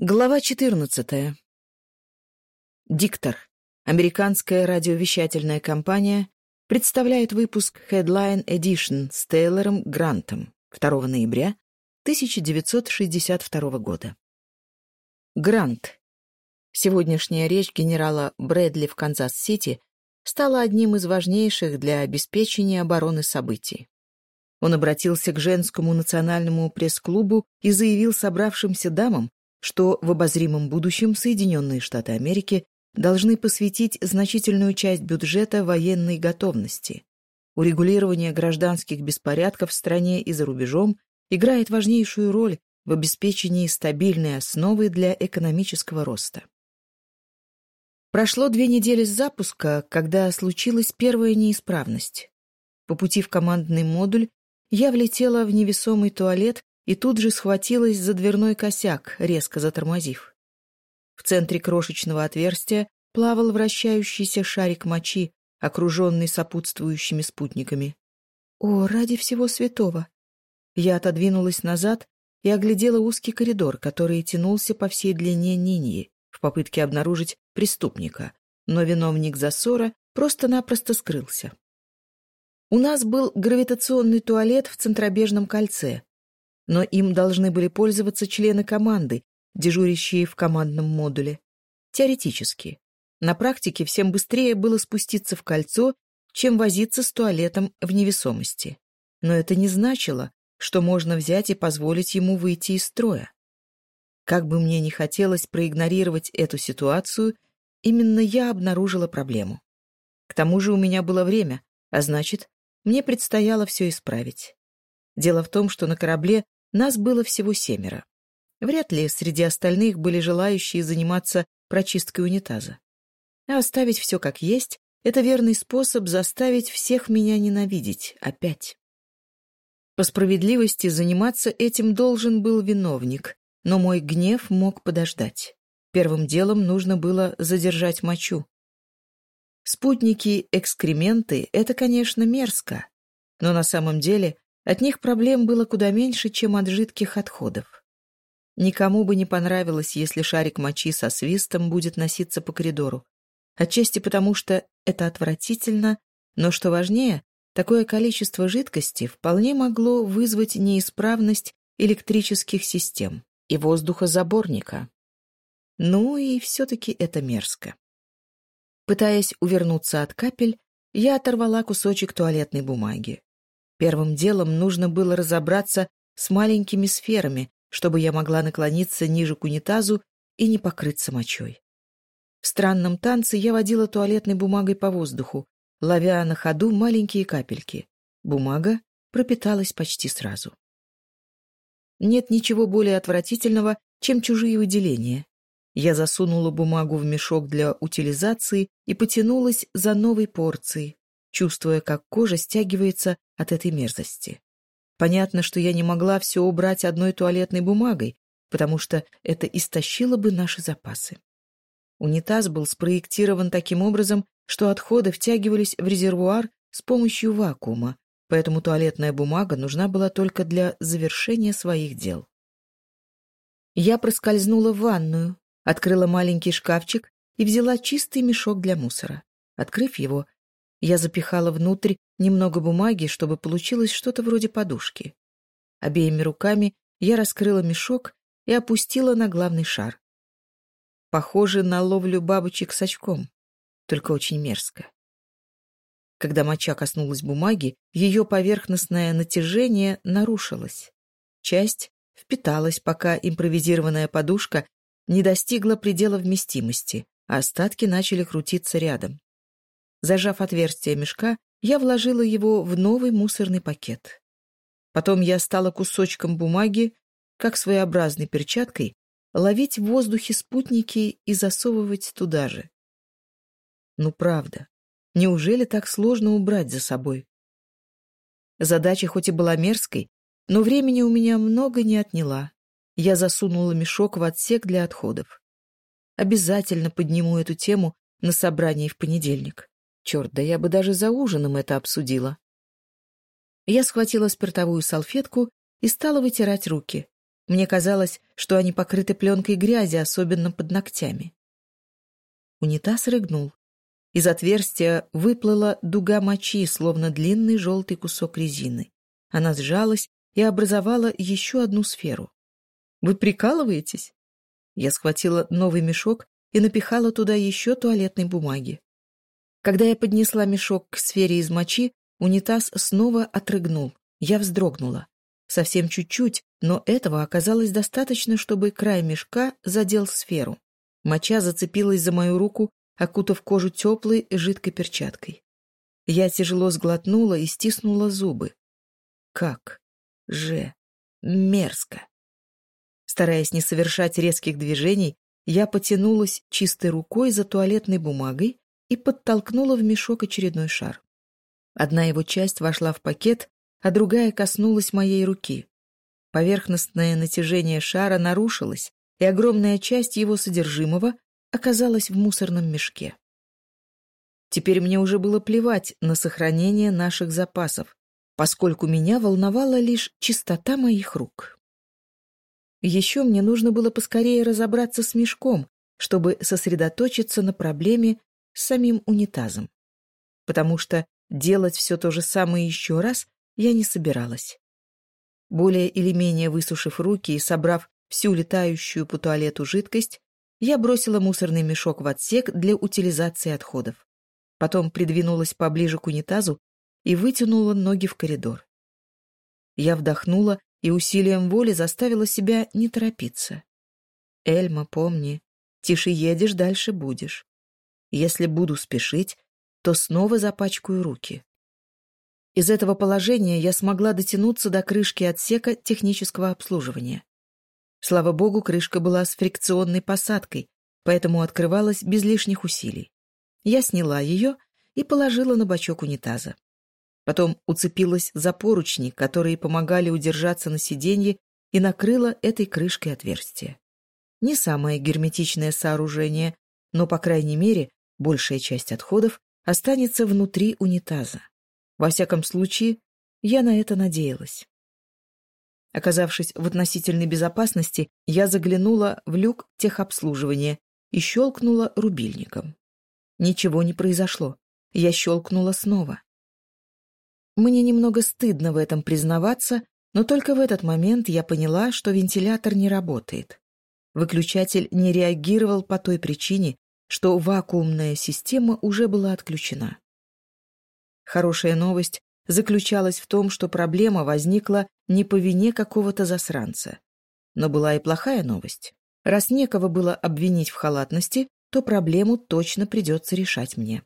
Глава 14. Диктор. Американская радиовещательная компания представляет выпуск Headline Edition с Тейлором Грантом 2 ноября 1962 года. Грант. Сегодняшняя речь генерала Брэдли в Канзас-Сити стала одним из важнейших для обеспечения обороны событий. Он обратился к женскому национальному пресс-клубу и заявил собравшимся дамам, что в обозримом будущем Соединенные Штаты Америки должны посвятить значительную часть бюджета военной готовности. Урегулирование гражданских беспорядков в стране и за рубежом играет важнейшую роль в обеспечении стабильной основы для экономического роста. Прошло две недели с запуска, когда случилась первая неисправность. По пути в командный модуль я влетела в невесомый туалет и тут же схватилась за дверной косяк, резко затормозив. В центре крошечного отверстия плавал вращающийся шарик мочи, окруженный сопутствующими спутниками. «О, ради всего святого!» Я отодвинулась назад и оглядела узкий коридор, который тянулся по всей длине Ниньи в попытке обнаружить преступника, но виновник засора просто-напросто скрылся. У нас был гравитационный туалет в центробежном кольце — но им должны были пользоваться члены команды, дежурящие в командном модуле. Теоретически. На практике всем быстрее было спуститься в кольцо, чем возиться с туалетом в невесомости. Но это не значило, что можно взять и позволить ему выйти из строя. Как бы мне ни хотелось проигнорировать эту ситуацию, именно я обнаружила проблему. К тому же у меня было время, а значит, мне предстояло все исправить. Дело в том, что на корабле нас было всего семеро. Вряд ли среди остальных были желающие заниматься прочисткой унитаза. А оставить все как есть — это верный способ заставить всех меня ненавидеть опять. По справедливости заниматься этим должен был виновник, но мой гнев мог подождать. Первым делом нужно было задержать мочу. Спутники, экскременты — это, конечно, мерзко, но на самом деле от них проблем было куда меньше, чем от жидких отходов. Никому бы не понравилось, если шарик мочи со свистом будет носиться по коридору. Отчасти потому, что это отвратительно, но, что важнее, такое количество жидкости вполне могло вызвать неисправность электрических систем и воздухозаборника. Ну и все-таки это мерзко. Пытаясь увернуться от капель, я оторвала кусочек туалетной бумаги. Первым делом нужно было разобраться с маленькими сферами, чтобы я могла наклониться ниже к унитазу и не покрыться мочой. В странном танце я водила туалетной бумагой по воздуху, ловя на ходу маленькие капельки. Бумага пропиталась почти сразу. Нет ничего более отвратительного, чем чужие выделения. Я засунула бумагу в мешок для утилизации и потянулась за новой порцией, чувствуя, как кожа стягивается от этой мерзости. Понятно, что я не могла все убрать одной туалетной бумагой, потому что это истощило бы наши запасы. Унитаз был спроектирован таким образом, что отходы втягивались в резервуар с помощью вакуума, поэтому туалетная бумага нужна была только для завершения своих дел. Я проскользнула в ванную, открыла маленький шкафчик и взяла чистый мешок для мусора. Открыв его, я запихала внутрь немного бумаги, чтобы получилось что-то вроде подушки. Обеими руками я раскрыла мешок и опустила на главный шар. Похоже на ловлю бабочек с очком, только очень мерзко. Когда моча коснулась бумаги, ее поверхностное натяжение нарушилось. Часть впиталась, пока импровизированная подушка не достигла предела вместимости, а остатки начали крутиться рядом. Зажав отверстие мешка, я вложила его в новый мусорный пакет. Потом я стала кусочком бумаги, как своеобразной перчаткой, ловить в воздухе спутники и засовывать туда же. Ну правда, неужели так сложно убрать за собой? Задача хоть и была мерзкой, но времени у меня много не отняла. Я засунула мешок в отсек для отходов. Обязательно подниму эту тему на собрании в понедельник. Черт, да я бы даже за ужином это обсудила. Я схватила спиртовую салфетку и стала вытирать руки. Мне казалось, что они покрыты пленкой грязи, особенно под ногтями. Унитаз рыгнул. Из отверстия выплыла дуга мочи, словно длинный желтый кусок резины. Она сжалась и образовала еще одну сферу. «Вы прикалываетесь?» Я схватила новый мешок и напихала туда еще туалетной бумаги. Когда я поднесла мешок к сфере из мочи, унитаз снова отрыгнул. Я вздрогнула. Совсем чуть-чуть, но этого оказалось достаточно, чтобы край мешка задел сферу. Моча зацепилась за мою руку, окутав кожу теплой жидкой перчаткой. Я тяжело сглотнула и стиснула зубы. Как же мерзко! Стараясь не совершать резких движений, я потянулась чистой рукой за туалетной бумагой, и подтолкнула в мешок очередной шар. Одна его часть вошла в пакет, а другая коснулась моей руки. Поверхностное натяжение шара нарушилось, и огромная часть его содержимого оказалась в мусорном мешке. Теперь мне уже было плевать на сохранение наших запасов, поскольку меня волновала лишь чистота моих рук. Еще мне нужно было поскорее разобраться с мешком, чтобы сосредоточиться на проблеме самим унитазом. Потому что делать все то же самое еще раз я не собиралась. Более или менее высушив руки и собрав всю летающую по туалету жидкость, я бросила мусорный мешок в отсек для утилизации отходов. Потом придвинулась поближе к унитазу и вытянула ноги в коридор. Я вдохнула и усилием воли заставила себя не торопиться. «Эльма, помни, тише едешь, дальше будешь. Если буду спешить, то снова запачкаю руки. Из этого положения я смогла дотянуться до крышки отсека технического обслуживания. Слава богу, крышка была с фрикционной посадкой, поэтому открывалась без лишних усилий. Я сняла ее и положила на бачок унитаза. Потом уцепилась за поручни, которые помогали удержаться на сиденье, и накрыла этой крышкой отверстие. Не самое герметичное сооружение, но, по крайней мере, большая часть отходов останется внутри унитаза. Во всяком случае, я на это надеялась. Оказавшись в относительной безопасности, я заглянула в люк техобслуживания и щелкнула рубильником. Ничего не произошло. Я щелкнула снова. Мне немного стыдно в этом признаваться, но только в этот момент я поняла, что вентилятор не работает. Выключатель не реагировал по той причине, что вакуумная система уже была отключена. Хорошая новость заключалась в том, что проблема возникла не по вине какого-то засранца. Но была и плохая новость. Раз некого было обвинить в халатности, то проблему точно придется решать мне.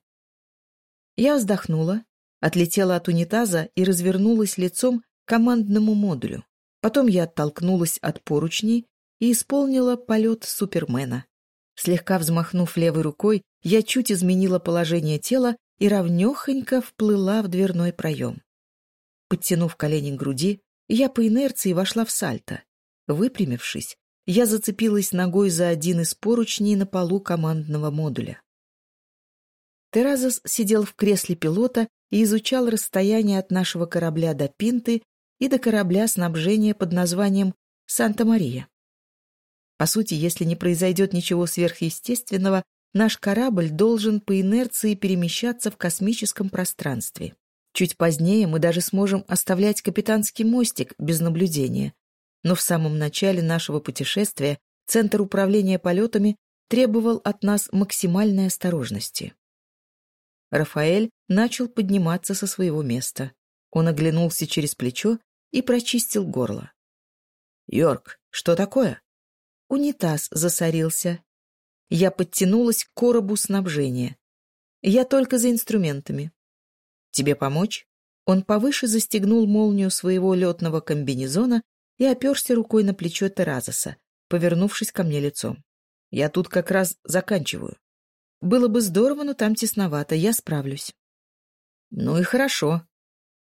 Я вздохнула, отлетела от унитаза и развернулась лицом к командному модулю. Потом я оттолкнулась от поручней и исполнила полет Супермена. Слегка взмахнув левой рукой, я чуть изменила положение тела и равнехонько вплыла в дверной проем. Подтянув колени к груди, я по инерции вошла в сальто. Выпрямившись, я зацепилась ногой за один из поручней на полу командного модуля. Теразос сидел в кресле пилота и изучал расстояние от нашего корабля до Пинты и до корабля снабжения под названием «Санта-Мария». По сути, если не произойдет ничего сверхъестественного, наш корабль должен по инерции перемещаться в космическом пространстве. Чуть позднее мы даже сможем оставлять капитанский мостик без наблюдения. Но в самом начале нашего путешествия Центр управления полетами требовал от нас максимальной осторожности. Рафаэль начал подниматься со своего места. Он оглянулся через плечо и прочистил горло. «Йорк, что такое?» Унитаз засорился, я подтянулась к коробу снабжения. Я только за инструментами. Тебе помочь? Он повыше застегнул молнию своего летного комбинезона и оперся рукой на плечо Теразоса, повернувшись ко мне лицом. Я тут как раз заканчиваю. Было бы здорово, но там тесновато, я справлюсь. Ну и хорошо.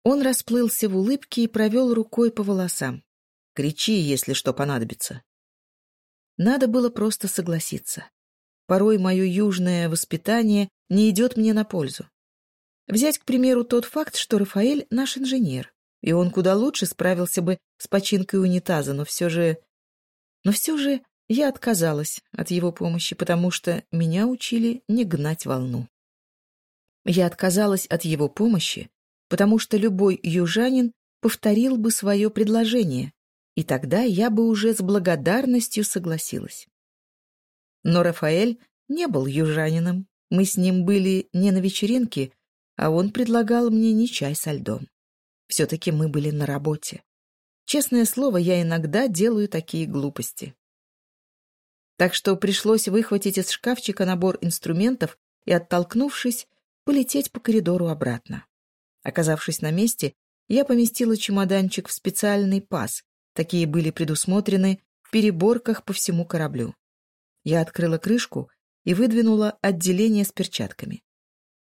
Он расплылся в улыбке и провел рукой по волосам. Кричи, если что понадобится. Надо было просто согласиться. Порой мое южное воспитание не идет мне на пользу. Взять, к примеру, тот факт, что Рафаэль наш инженер, и он куда лучше справился бы с починкой унитаза, но все же... Но все же я отказалась от его помощи, потому что меня учили не гнать волну. Я отказалась от его помощи, потому что любой южанин повторил бы свое предложение, и тогда я бы уже с благодарностью согласилась. Но Рафаэль не был южанином. Мы с ним были не на вечеринке, а он предлагал мне не чай со льдом. Все-таки мы были на работе. Честное слово, я иногда делаю такие глупости. Так что пришлось выхватить из шкафчика набор инструментов и, оттолкнувшись, полететь по коридору обратно. Оказавшись на месте, я поместила чемоданчик в специальный паз, Такие были предусмотрены в переборках по всему кораблю. Я открыла крышку и выдвинула отделение с перчатками.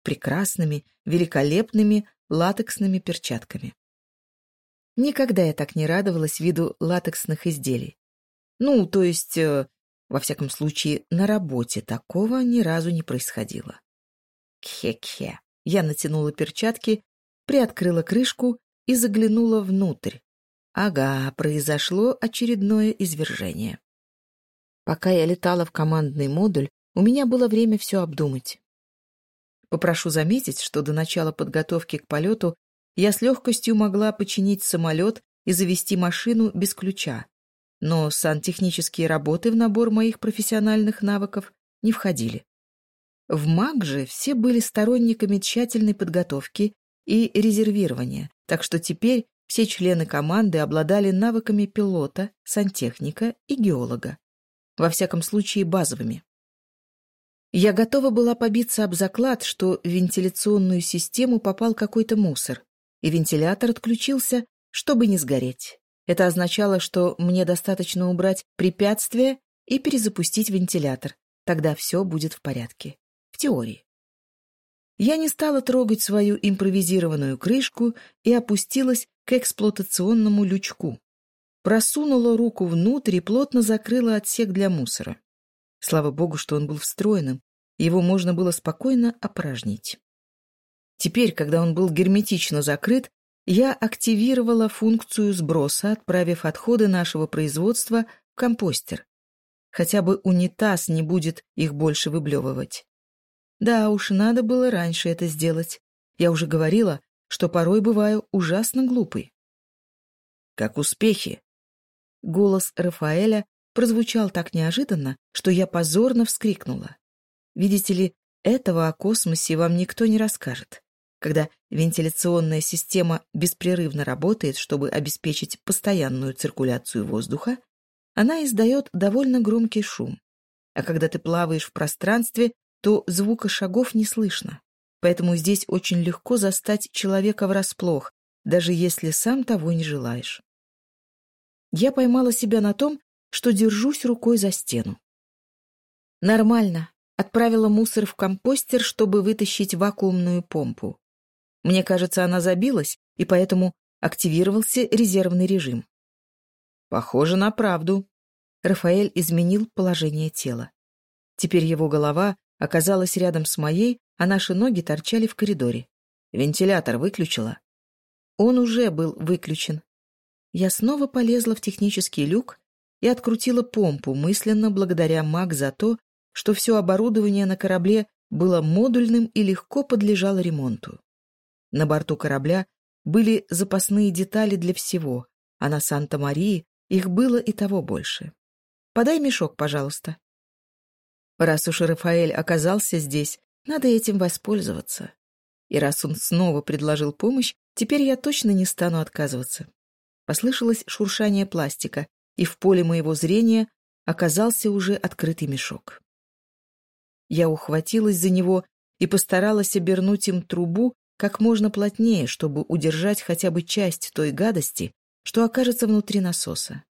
Прекрасными, великолепными латексными перчатками. Никогда я так не радовалась виду латексных изделий. Ну, то есть, э, во всяком случае, на работе такого ни разу не происходило. Кхе-кхе. Я натянула перчатки, приоткрыла крышку и заглянула внутрь, Ага, произошло очередное извержение. Пока я летала в командный модуль, у меня было время все обдумать. Попрошу заметить, что до начала подготовки к полету я с легкостью могла починить самолет и завести машину без ключа, но сантехнические работы в набор моих профессиональных навыков не входили. В МАГ же все были сторонниками тщательной подготовки и резервирования, так что теперь Все члены команды обладали навыками пилота, сантехника и геолога. Во всяком случае, базовыми. Я готова была побиться об заклад, что в вентиляционную систему попал какой-то мусор, и вентилятор отключился, чтобы не сгореть. Это означало, что мне достаточно убрать препятствие и перезапустить вентилятор. Тогда все будет в порядке. В теории. Я не стала трогать свою импровизированную крышку и опустилась к эксплуатационному лючку просунула руку внутрь и плотно закрыла отсек для мусора. Слава богу, что он был встроенным, его можно было спокойно опорожнить. Теперь, когда он был герметично закрыт, я активировала функцию сброса, отправив отходы нашего производства в компостер. Хотя бы унитаз не будет их больше выблевывать. Да уж, надо было раньше это сделать. Я уже говорила, что порой бываю ужасно глупой. «Как успехи?» Голос Рафаэля прозвучал так неожиданно, что я позорно вскрикнула. Видите ли, этого о космосе вам никто не расскажет. Когда вентиляционная система беспрерывно работает, чтобы обеспечить постоянную циркуляцию воздуха, она издает довольно громкий шум. А когда ты плаваешь в пространстве, то звука шагов не слышно. Поэтому здесь очень легко застать человека врасплох, даже если сам того не желаешь я поймала себя на том, что держусь рукой за стену. Нормально. Отправила мусор в компостер, чтобы вытащить вакуумную помпу. Мне кажется, она забилась, и поэтому активировался резервный режим. Похоже на правду. Рафаэль изменил положение тела. Теперь его голова оказалась рядом с моей, а наши ноги торчали в коридоре. Вентилятор выключила. Он уже был выключен. Я снова полезла в технический люк и открутила помпу, мысленно благодаря маг за то, что все оборудование на корабле было модульным и легко подлежало ремонту. На борту корабля были запасные детали для всего, а на Санта-Марии их было и того больше. «Подай мешок, пожалуйста», Раз уж Рафаэль оказался здесь, надо этим воспользоваться. И раз он снова предложил помощь, теперь я точно не стану отказываться. Послышалось шуршание пластика, и в поле моего зрения оказался уже открытый мешок. Я ухватилась за него и постаралась обернуть им трубу как можно плотнее, чтобы удержать хотя бы часть той гадости, что окажется внутри насоса.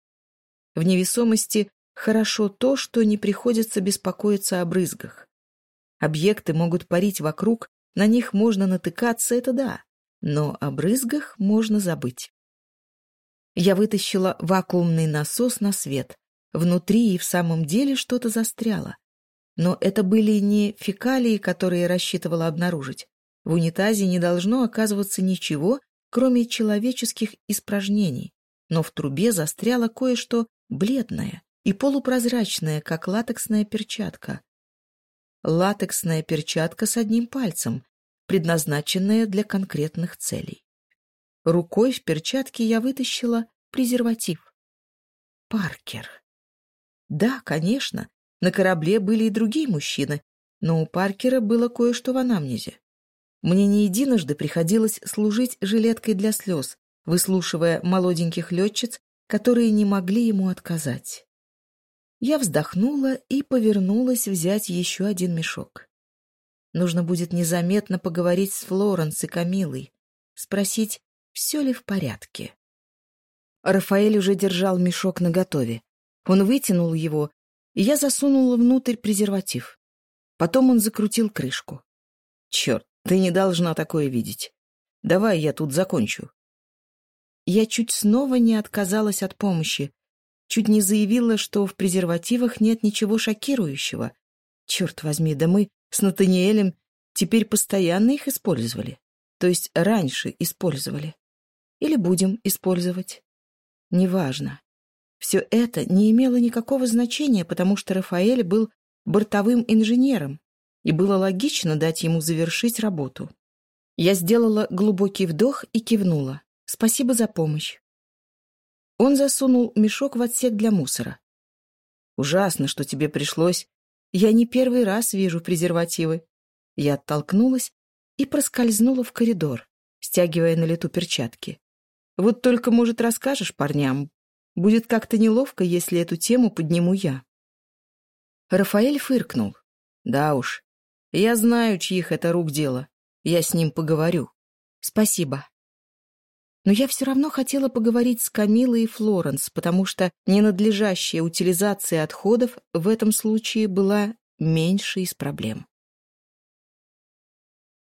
В невесомости хорошо то, что не приходится беспокоиться о брызгах. Объекты могут парить вокруг, на них можно натыкаться, это да, но о брызгах можно забыть. Я вытащила вакуумный насос на свет. Внутри и в самом деле что-то застряло. Но это были не фекалии, которые рассчитывала обнаружить. В унитазе не должно оказываться ничего, кроме человеческих испражнений. Но в трубе застряло кое-что бледное. и полупрозрачная, как латексная перчатка. Латексная перчатка с одним пальцем, предназначенная для конкретных целей. Рукой в перчатке я вытащила презерватив. Паркер. Да, конечно, на корабле были и другие мужчины, но у Паркера было кое-что в анамнезе. Мне не единожды приходилось служить жилеткой для слез, выслушивая молоденьких летчиц, которые не могли ему отказать. Я вздохнула и повернулась взять еще один мешок. Нужно будет незаметно поговорить с Флоренс и Камилой, спросить, все ли в порядке. Рафаэль уже держал мешок наготове. Он вытянул его, и я засунула внутрь презерватив. Потом он закрутил крышку. «Черт, ты не должна такое видеть. Давай я тут закончу». Я чуть снова не отказалась от помощи, чуть не заявила, что в презервативах нет ничего шокирующего. Черт возьми, да мы с Натаниэлем теперь постоянно их использовали. То есть раньше использовали. Или будем использовать. Неважно. Все это не имело никакого значения, потому что Рафаэль был бортовым инженером, и было логично дать ему завершить работу. Я сделала глубокий вдох и кивнула. «Спасибо за помощь». Он засунул мешок в отсек для мусора. «Ужасно, что тебе пришлось. Я не первый раз вижу презервативы». Я оттолкнулась и проскользнула в коридор, стягивая на лету перчатки. «Вот только, может, расскажешь парням? Будет как-то неловко, если эту тему подниму я». Рафаэль фыркнул. «Да уж. Я знаю, чьих это рук дело. Я с ним поговорю. Спасибо». Но я все равно хотела поговорить с Камилой и Флоренс, потому что ненадлежащая утилизация отходов в этом случае была меньшей из проблем.